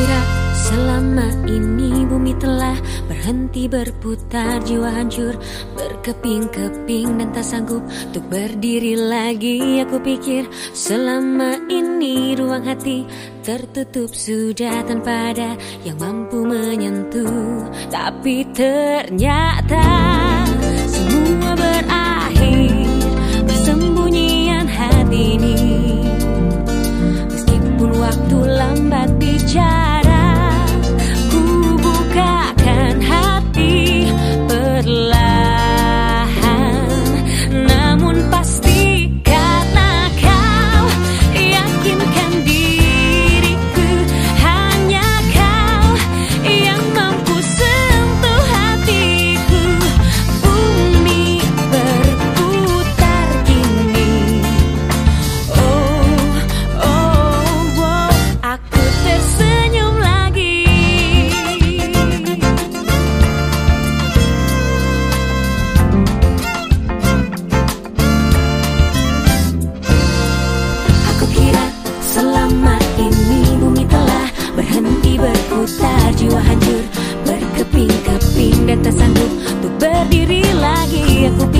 kira selama ini bumi telah berhenti berputar Jiwa hancur berkeping-keping dan tak sanggup untuk berdiri lagi. Aku pikir selama ini ruang hati tertutup sudah tanpa ada yang mampu menyentuh. Tapi ternyata berputar jiwa hancur Berkeping-keping dan tak sanggup Untuk berdiri lagi. Aku pikir